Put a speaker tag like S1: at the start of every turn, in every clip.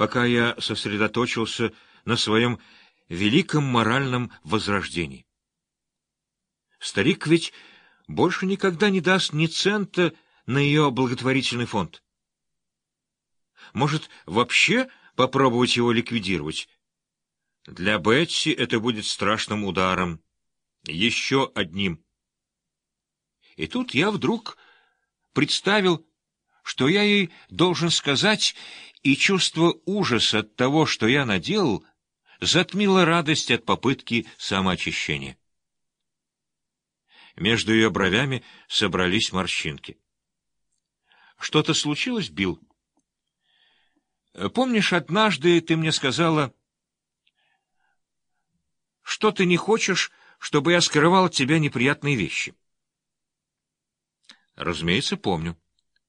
S1: пока я сосредоточился на своем великом моральном возрождении. Старик ведь больше никогда не даст ни цента на ее благотворительный фонд. Может, вообще попробовать его ликвидировать? Для Бетси это будет страшным ударом. Еще одним. И тут я вдруг представил, что я ей должен сказать, и чувство ужаса от того, что я наделал, затмило радость от попытки самоочищения. Между ее бровями собрались морщинки. — Что-то случилось, Билл? Помнишь, однажды ты мне сказала, что ты не хочешь, чтобы я скрывал от тебя неприятные вещи? — Разумеется, помню.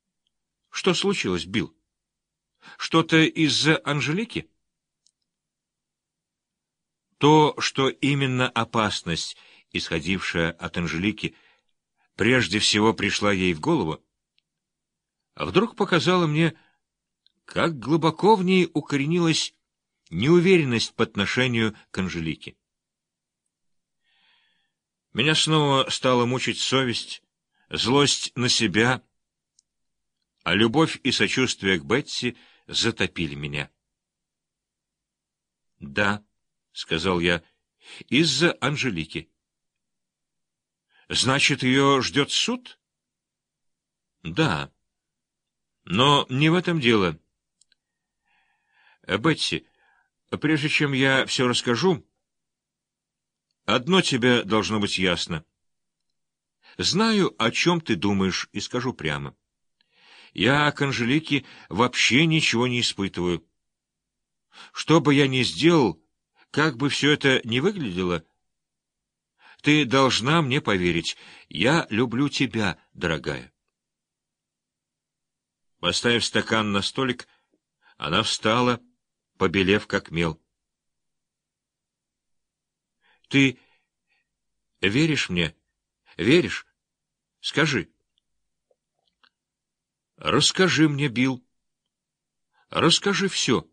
S1: — Что случилось, Билл? Что-то из-за Анжелики? То, что именно опасность, исходившая от Анжелики, прежде всего пришла ей в голову, вдруг показала мне, как глубоко в ней укоренилась неуверенность по отношению к Анжелике. Меня снова стала мучить совесть, злость на себя, а любовь и сочувствие к Бетси затопили меня. — Да, — сказал я, — из-за Анжелики. — Значит, ее ждет суд? — Да. Но не в этом дело. — Бетси, прежде чем я все расскажу, одно тебе должно быть ясно. Знаю, о чем ты думаешь, и скажу прямо. Я к Анжелике вообще ничего не испытываю. Что бы я ни сделал, как бы все это ни выглядело, ты должна мне поверить. Я люблю тебя, дорогая. Поставив стакан на столик, она встала, побелев как мел. — Ты веришь мне? Веришь? Скажи. — Расскажи мне, Билл. Расскажи все.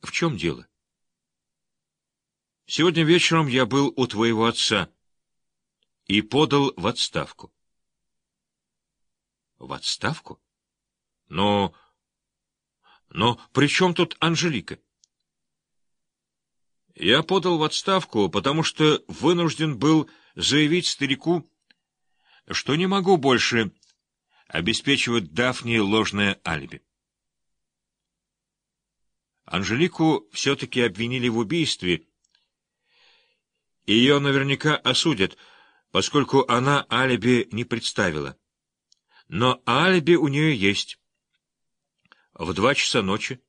S1: В чем дело? Сегодня вечером я был у твоего отца и подал в отставку. В отставку? Но... Но при чем тут Анжелика? Я подал в отставку, потому что вынужден был заявить старику, что не могу больше обеспечивать Дафне ложное алиби. Анжелику все-таки обвинили в убийстве, ее наверняка осудят, поскольку она алиби не представила. Но алиби у нее есть. В два часа ночи,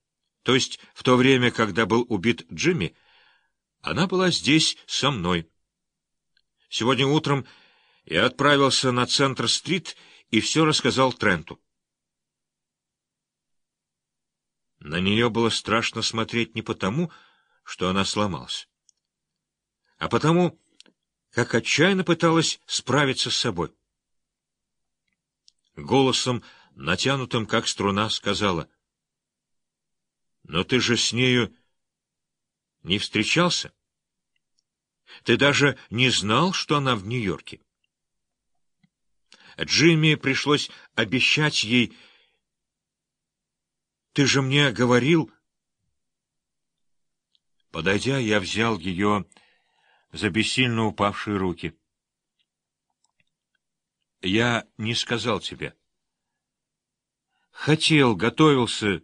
S1: то есть в то время, когда был убит Джимми, она была здесь со мной. Сегодня утром я отправился на Центр-стрит и все рассказал Тренту. На нее было страшно смотреть не потому, что она сломалась а потому, как отчаянно пыталась справиться с собой. Голосом, натянутым как струна, сказала, «Но ты же с нею не встречался? Ты даже не знал, что она в Нью-Йорке?» Джимми пришлось обещать ей, «Ты же мне говорил...» Подойдя, я взял ее за бессильно упавшие руки. Я не сказал тебе. Хотел, готовился,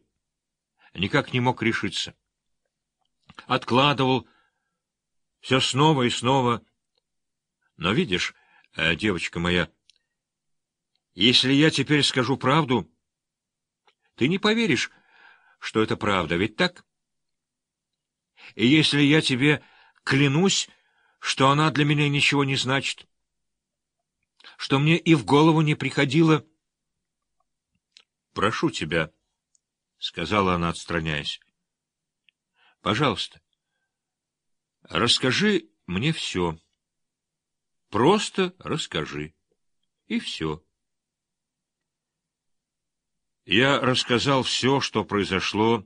S1: никак не мог решиться. Откладывал все снова и снова. Но видишь, э, девочка моя, если я теперь скажу правду, ты не поверишь, что это правда, ведь так? И если я тебе клянусь, что она для меня ничего не значит, что мне и в голову не приходило. — Прошу тебя, — сказала она, отстраняясь. — Пожалуйста, расскажи мне все. Просто расскажи. И все. Я рассказал все, что произошло